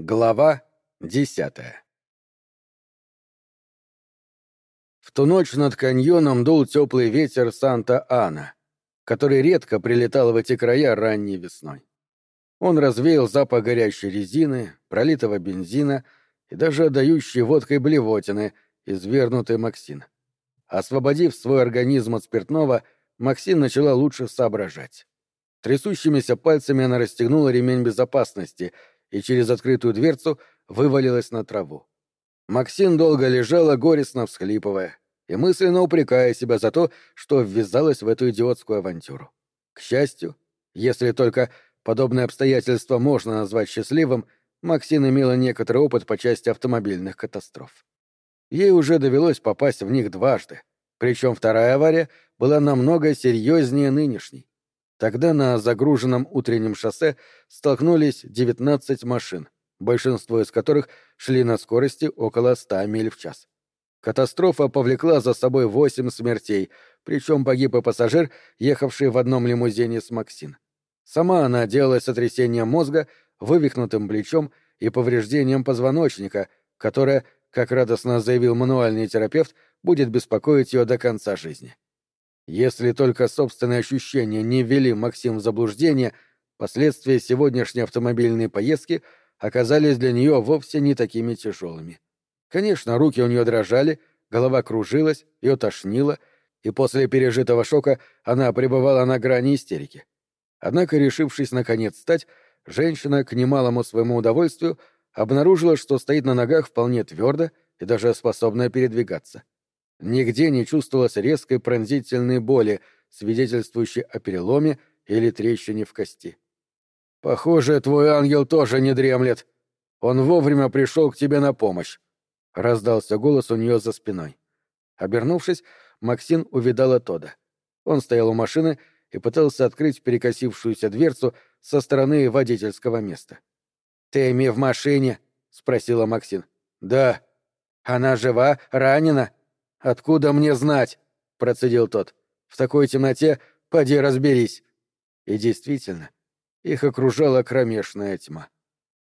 Глава десятая В ту ночь над каньоном дул теплый ветер Санта-Ана, который редко прилетал в эти края ранней весной. Он развеял запах горящей резины, пролитого бензина и даже отдающей водкой блевотины, извернутой Максин. Освободив свой организм от спиртного, Максин начала лучше соображать. Трясущимися пальцами она расстегнула ремень безопасности — и через открытую дверцу вывалилась на траву. Максин долго лежала, горестно всхлипывая, и мысленно упрекая себя за то, что ввязалась в эту идиотскую авантюру. К счастью, если только подобное обстоятельство можно назвать счастливым, Максин имела некоторый опыт по части автомобильных катастроф. Ей уже довелось попасть в них дважды, причем вторая авария была намного серьезнее нынешней. Тогда на загруженном утреннем шоссе столкнулись 19 машин, большинство из которых шли на скорости около 100 миль в час. Катастрофа повлекла за собой восемь смертей, причем погиб и пассажир, ехавший в одном лимузине с Максин. Сама она делала сотрясение мозга, вывихнутым плечом и повреждением позвоночника, которое, как радостно заявил мануальный терапевт, будет беспокоить ее до конца жизни. Если только собственные ощущения не ввели Максим в заблуждение, последствия сегодняшней автомобильной поездки оказались для нее вовсе не такими тяжелыми. Конечно, руки у нее дрожали, голова кружилась, ее тошнило, и после пережитого шока она пребывала на грани истерики. Однако, решившись наконец встать, женщина, к немалому своему удовольствию, обнаружила, что стоит на ногах вполне твердо и даже способна передвигаться. Нигде не чувствовалось резкой пронзительной боли, свидетельствующей о переломе или трещине в кости. «Похоже, твой ангел тоже не дремлет. Он вовремя пришел к тебе на помощь», — раздался голос у нее за спиной. Обернувшись, Максин увидала Тода. Он стоял у машины и пытался открыть перекосившуюся дверцу со стороны водительского места. «Тэмми в машине?» — спросила Максин. «Да». «Она жива? Ранена?» «Откуда мне знать?» — процедил тот. «В такой темноте поди разберись». И действительно, их окружала кромешная тьма.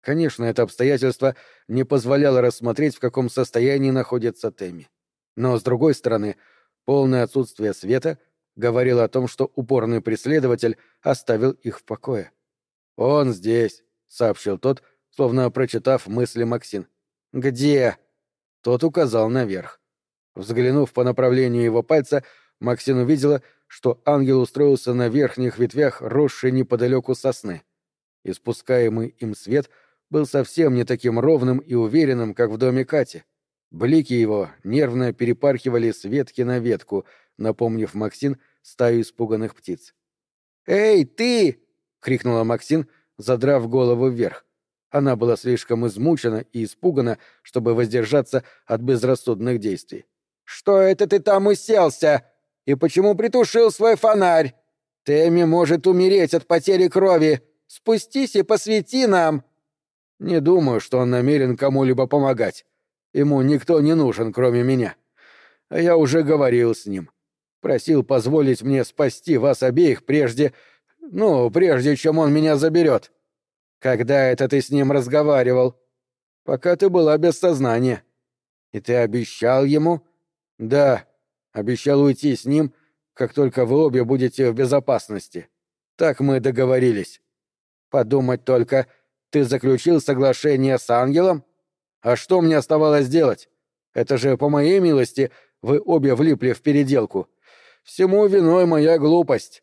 Конечно, это обстоятельство не позволяло рассмотреть, в каком состоянии находится Тэмми. Но, с другой стороны, полное отсутствие света говорило о том, что упорный преследователь оставил их в покое. «Он здесь», — сообщил тот, словно прочитав мысли Максин. «Где?» Тот указал наверх. Взглянув по направлению его пальца, Максин увидела, что ангел устроился на верхних ветвях росшей неподалеку сосны. Испускаемый им свет был совсем не таким ровным и уверенным, как в доме Кати. Блики его нервно перепархивали с ветки на ветку, напомнив Максин стаю испуганных птиц. «Эй, ты!» — крикнула Максин, задрав голову вверх. Она была слишком измучена и испугана, чтобы воздержаться от безрассудных действий. «Что это ты там уселся? И почему притушил свой фонарь? Тэмми может умереть от потери крови. Спустись и посвети нам!» «Не думаю, что он намерен кому-либо помогать. Ему никто не нужен, кроме меня. А я уже говорил с ним. Просил позволить мне спасти вас обеих прежде... Ну, прежде чем он меня заберет. Когда это ты с ним разговаривал? Пока ты была без сознания. И ты обещал ему, «Да, обещал уйти с ним, как только вы обе будете в безопасности. Так мы договорились. Подумать только, ты заключил соглашение с ангелом? А что мне оставалось делать? Это же, по моей милости, вы обе влипли в переделку. Всему виной моя глупость».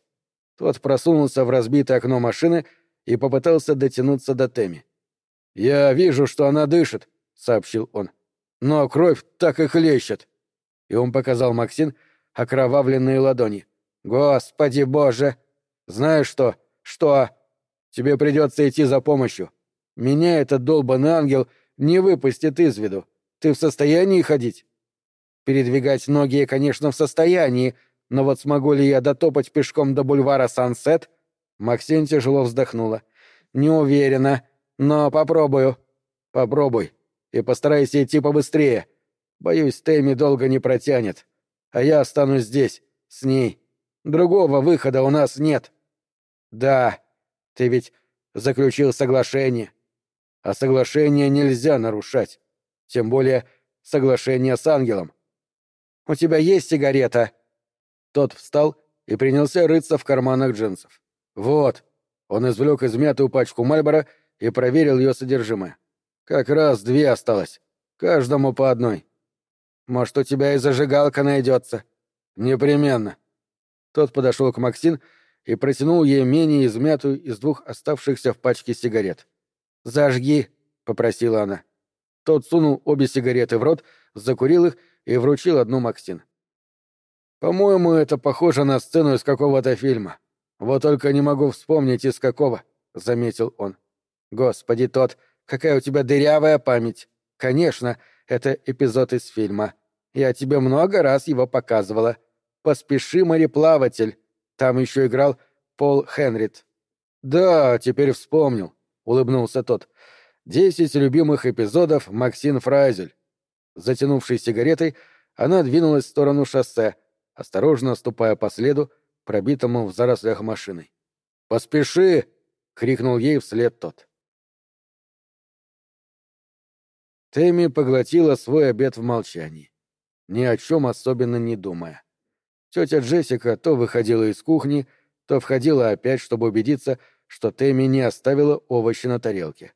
Тот просунулся в разбитое окно машины и попытался дотянуться до Теми. «Я вижу, что она дышит», — сообщил он. «Но кровь так и хлещет и он показал Максин окровавленные ладони. «Господи боже! Знаешь что? Что? Тебе придется идти за помощью. Меня этот долбанный ангел не выпустит из виду. Ты в состоянии ходить?» «Передвигать ноги я, конечно, в состоянии, но вот смогу ли я дотопать пешком до бульвара Сансет?» Максин тяжело вздохнула. «Не уверена, но попробую». «Попробуй. И постарайся идти побыстрее. Боюсь, Тэмми долго не протянет. А я останусь здесь, с ней. Другого выхода у нас нет. Да, ты ведь заключил соглашение. а соглашение нельзя нарушать. Тем более соглашение с ангелом. «У тебя есть сигарета?» Тот встал и принялся рыться в карманах джинсов. «Вот». Он извлек измятую пачку Мальбора и проверил ее содержимое. «Как раз две осталось. Каждому по одной». «Может, у тебя и зажигалка найдется?» «Непременно». Тот подошел к Максин и протянул ей менее измятую из двух оставшихся в пачке сигарет. «Зажги», — попросила она. Тот сунул обе сигареты в рот, закурил их и вручил одну Максин. «По-моему, это похоже на сцену из какого-то фильма. Вот только не могу вспомнить, из какого», — заметил он. «Господи, тот, какая у тебя дырявая память! Конечно, это эпизод из фильма. Я тебе много раз его показывала. «Поспеши, мореплаватель». Там еще играл Пол Хенрид. «Да, теперь вспомнил», — улыбнулся тот. «Десять любимых эпизодов Максин Фрайзель». Затянувшись сигаретой, она двинулась в сторону шоссе, осторожно ступая по следу, пробитому в зарослях машиной. «Поспеши!» — крикнул ей вслед тот. Тэмми поглотила свой обед в молчании, ни о чем особенно не думая. Тетя Джессика то выходила из кухни, то входила опять, чтобы убедиться, что Тэмми не оставила овощи на тарелке.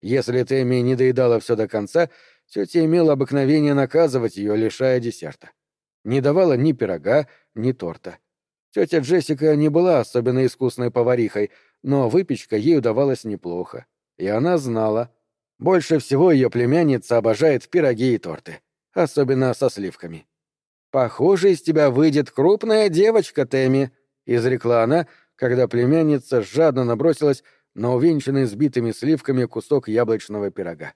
Если Тэмми не доедала все до конца, тетя имела обыкновение наказывать ее, лишая десерта. Не давала ни пирога, ни торта. Тетя Джессика не была особенно искусной поварихой, но выпечка ей удавалась неплохо. И она знала, больше всего ее племянница обожает пироги и торты, особенно со сливками. «Похоже, из тебя выйдет крупная девочка, Тэмми», — изрекла она, когда племянница жадно набросилась на увенчанный сбитыми сливками кусок яблочного пирога.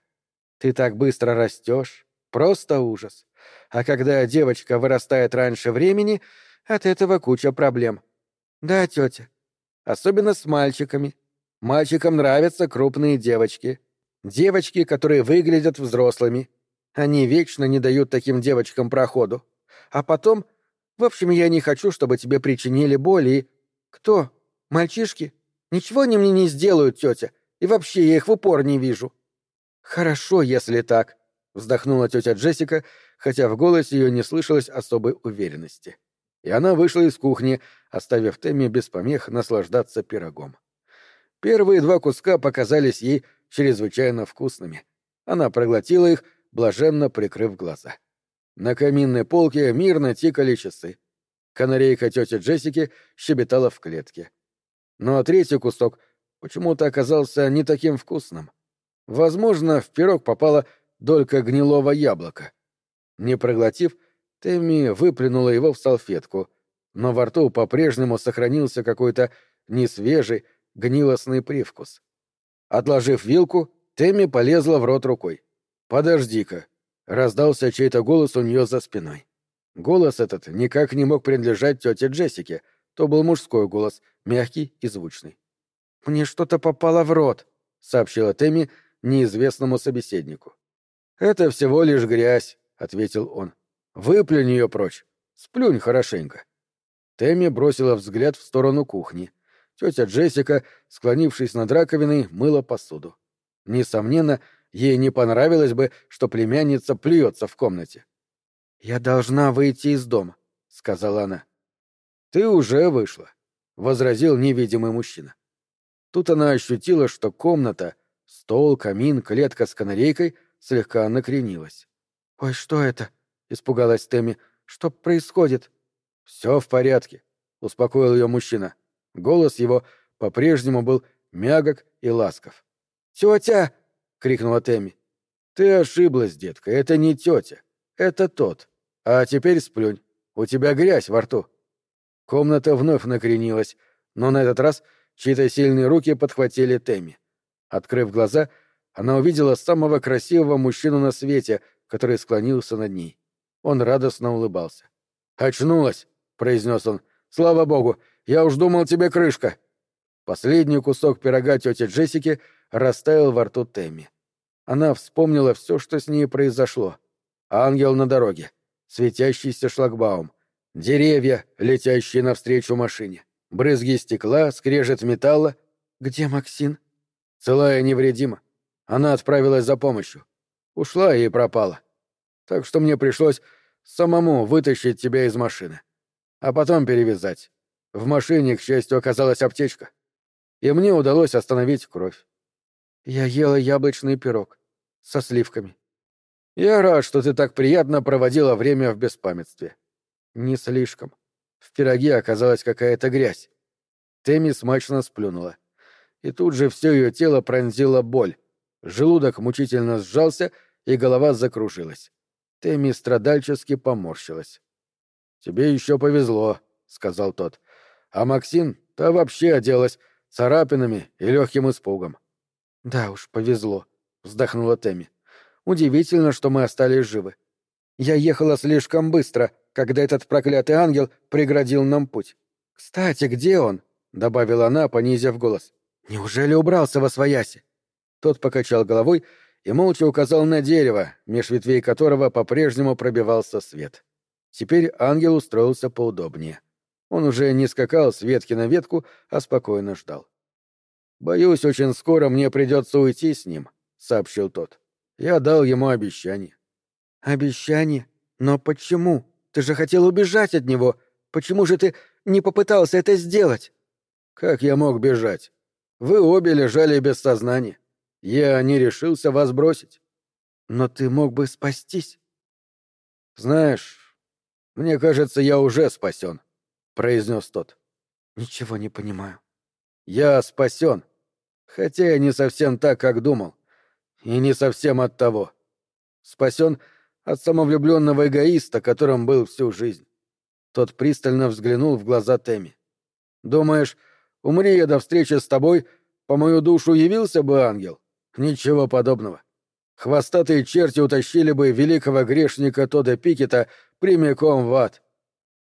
«Ты так быстро растешь. Просто ужас. А когда девочка вырастает раньше времени, от этого куча проблем. Да, тетя. Особенно с мальчиками. Мальчикам нравятся крупные девочки. Девочки, которые выглядят взрослыми. Они вечно не дают таким девочкам проходу. А потом... В общем, я не хочу, чтобы тебе причинили боль и... Кто? Мальчишки? Ничего они мне не сделают, тетя. И вообще я их в упор не вижу. Хорошо, если так, вздохнула тетя Джессика, хотя в голосе ее не слышалось особой уверенности. И она вышла из кухни, оставив Тэмми без помех наслаждаться пирогом. Первые два куска показались ей чрезвычайно вкусными. Она проглотила их, блаженно прикрыв глаза. На каминной полке мирно тикали часы. Канарейка тети Джессики щебетала в клетке. Но третий кусок почему-то оказался не таким вкусным. Возможно, в пирог попала долька гнилого яблока. Не проглотив, Тэмми выплюнула его в салфетку, но во рту по-прежнему сохранился какой-то несвежий, гнилостный привкус. Отложив вилку, Тэмми полезла в рот рукой. «Подожди-ка». Раздался чей-то голос у нее за спиной. Голос этот никак не мог принадлежать тете Джессике. То был мужской голос, мягкий и звучный. «Мне что-то попало в рот», — сообщила Тэмми неизвестному собеседнику. «Это всего лишь грязь», — ответил он. «Выплюнь ее прочь. Сплюнь хорошенько». Тэмми бросила взгляд в сторону кухни. Тетя Джессика, склонившись над раковиной, мыла посуду. Несомненно, ей не понравилось бы, что племянница плюется в комнате. «Я должна выйти из дома», — сказала она. «Ты уже вышла», — возразил невидимый мужчина. Тут она ощутила, что комната, стол, камин, клетка с канарейкой слегка накренилась. «Ой, что это?» — испугалась Тэмми. «Что происходит?» «Все в порядке», — успокоил ее мужчина. Голос его по-прежнему был мягок и ласков. «Тетя!» — крикнула Тэмми. «Ты ошиблась, детка, это не тетя. Это тот. А теперь сплюнь. У тебя грязь во рту». Комната вновь накренилась, но на этот раз чьи-то сильные руки подхватили Тэмми. Открыв глаза, она увидела самого красивого мужчину на свете, который склонился над ней. Он радостно улыбался. «Очнулась!» — произнес он. «Слава богу! Я уж думал, тебе крышка!» Последний кусок пирога тети Джессики растаял во рту Тэмми. Она вспомнила все, что с ней произошло. Ангел на дороге, светящийся шлагбаум, деревья, летящие навстречу машине, брызги стекла, скрежет металла. «Где Максин?» «Целая невредима. Она отправилась за помощью. Ушла и пропала. Так что мне пришлось самому вытащить тебя из машины. А потом перевязать. В машине, к счастью, оказалась аптечка. И мне удалось остановить кровь. Я ела яблочный пирог. Со сливками. Я рад, что ты так приятно проводила время в беспамятстве. Не слишком. В пироге оказалась какая-то грязь. Тэмми смачно сплюнула. И тут же все ее тело пронзила боль. Желудок мучительно сжался, и голова закружилась. Тэмми страдальчески поморщилась. «Тебе еще повезло», — сказал тот. «А Максин, то вообще оделась царапинами и легким испугом». «Да уж, повезло», — вздохнула Тэмми. «Удивительно, что мы остались живы. Я ехала слишком быстро, когда этот проклятый ангел преградил нам путь. Кстати, где он?» — добавила она, понизив голос. «Неужели убрался во свояси?» Тот покачал головой и молча указал на дерево, меж ветвей которого по-прежнему пробивался свет. Теперь ангел устроился поудобнее. Он уже не скакал с ветки на ветку, а спокойно ждал. «Боюсь, очень скоро мне придется уйти с ним», — сообщил тот. «Я дал ему обещание». «Обещание? Но почему? Ты же хотел убежать от него. Почему же ты не попытался это сделать?» «Как я мог бежать? Вы обе лежали без сознания. Я не решился вас бросить. Но ты мог бы спастись. Знаешь, мне кажется, я уже спасен, произнес тот. Ничего не понимаю. Я спасен. Хотя и не совсем так, как думал. И не совсем от того. Спасен от самовлюбленного эгоиста, которым был всю жизнь. Тот пристально взглянул в глаза Теми. Думаешь, умри я до встречи с тобой, по мою душу явился бы ангел? Ничего подобного. Хвостатые черти утащили бы великого грешника Тода Пикета прямиком в ад.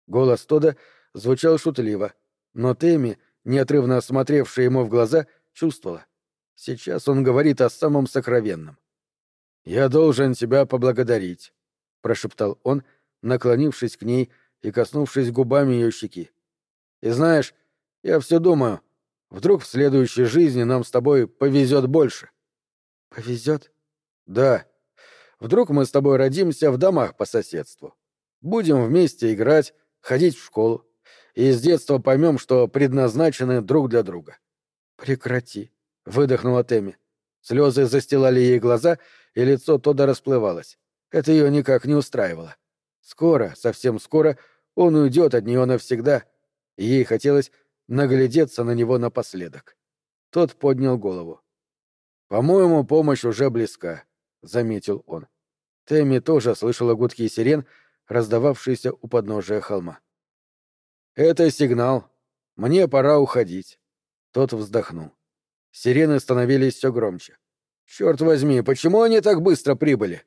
Голос Тода звучал шутливо, но Тэмми, неотрывно осмотревшая ему в глаза, чувствовала. Сейчас он говорит о самом сокровенном. «Я должен тебя поблагодарить», — прошептал он, наклонившись к ней и коснувшись губами ее щеки. «И знаешь, я все думаю, вдруг в следующей жизни нам с тобой повезет больше. Повезет? Да. Вдруг мы с тобой родимся в домах по соседству. Будем вместе играть, ходить в школу. И с детства поймем, что предназначены друг для друга. Прекрати, выдохнула Тэмми. Слезы застилали ей глаза, и лицо Тода расплывалось. Это ее никак не устраивало. Скоро, совсем скоро, он уйдет от нее навсегда, ей хотелось наглядеться на него напоследок. Тот поднял голову. «По-моему, помощь уже близка», — заметил он. Тэмми тоже слышала гудки сирен, раздававшиеся у подножия холма. «Это сигнал. Мне пора уходить». Тот вздохнул. Сирены становились все громче. «Черт возьми, почему они так быстро прибыли?»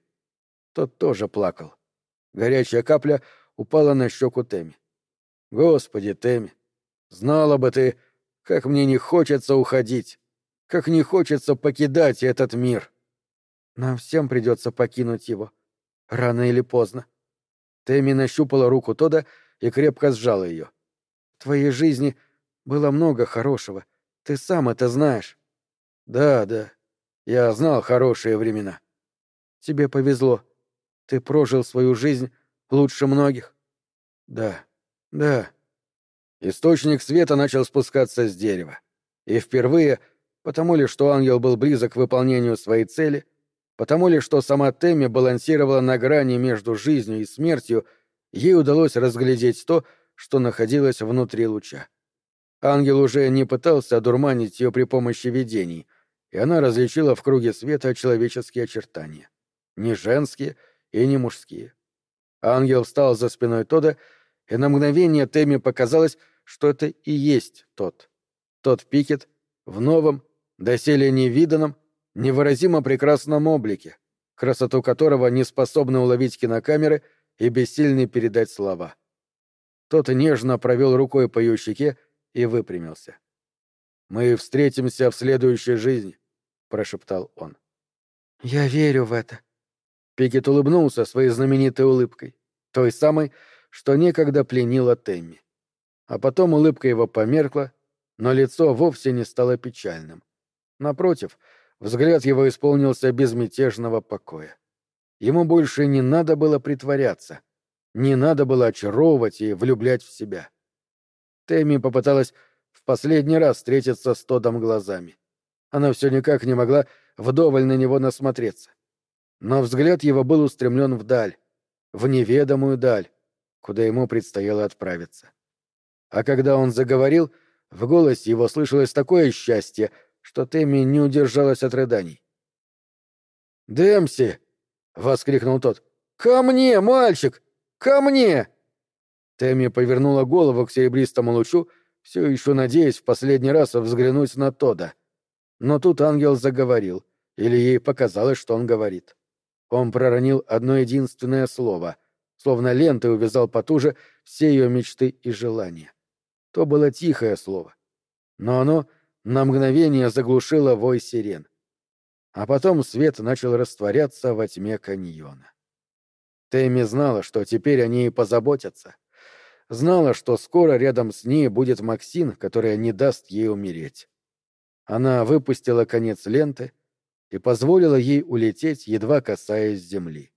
Тот тоже плакал. Горячая капля упала на щеку Тэмми. «Господи, Тэмми, знала бы ты, как мне не хочется уходить!» Как не хочется покидать этот мир. Нам всем придется покинуть его. Рано или поздно. Тэмми нащупала руку Тода и крепко сжала ее. Твоей жизни было много хорошего. Ты сам это знаешь. Да, да. Я знал хорошие времена. Тебе повезло. Ты прожил свою жизнь лучше многих. Да, да. Источник света начал спускаться с дерева. И впервые Потому ли, что ангел был близок к выполнению своей цели, потому ли, что сама Тэмми балансировала на грани между жизнью и смертью, ей удалось разглядеть то, что находилось внутри луча. Ангел уже не пытался одурманить ее при помощи видений, и она различила в круге света человеческие очертания. Не женские и не мужские. Ангел встал за спиной Тода, и на мгновение Тэмми показалось, что это и есть тот. Тот Пикет в новом, доселе невиданном, невыразимо прекрасном облике, красоту которого не способны уловить кинокамеры и бессильны передать слова. Тот нежно провел рукой по ее щеке и выпрямился. «Мы встретимся в следующей жизни», — прошептал он. «Я верю в это». Пикет улыбнулся своей знаменитой улыбкой, той самой, что некогда пленила Темми. А потом улыбка его померкла, но лицо вовсе не стало печальным. Напротив, Взгляд его исполнился безмятежного покоя. Ему больше не надо было притворяться, не надо было очаровывать и влюблять в себя. Тэмми попыталась в последний раз встретиться с Тодом глазами. Она все никак не могла вдоволь на него насмотреться. Но взгляд его был устремлен вдаль, в неведомую даль, куда ему предстояло отправиться. А когда он заговорил, в голосе его слышалось такое счастье, что Тэмми не удержалась от рыданий. «Дэмси!» — воскликнул тот. «Ко мне, мальчик! Ко мне!» Тэмми повернула голову к серебристому лучу, все еще надеясь в последний раз взглянуть на Тода. Но тут ангел заговорил, или ей показалось, что он говорит. Он проронил одно единственное слово, словно лентой увязал потуже все ее мечты и желания. То было тихое слово, но оно на мгновение заглушило вой сирен. А потом свет начал растворяться во тьме каньона. Тэмми знала, что теперь они и позаботятся. Знала, что скоро рядом с ней будет Максин, которая не даст ей умереть. Она выпустила конец ленты и позволила ей улететь, едва касаясь земли.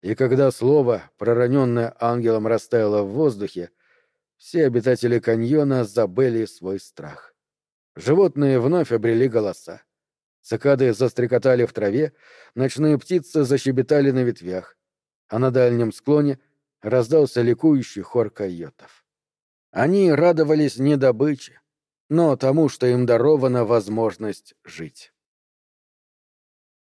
И когда слово, пророненное ангелом, растаяло в воздухе, все обитатели каньона забыли свой страх. Животные вновь обрели голоса. Цикады застрекотали в траве, ночные птицы защебетали на ветвях, а на дальнем склоне раздался ликующий хор койотов. Они радовались не добыче, но тому, что им дарована возможность жить.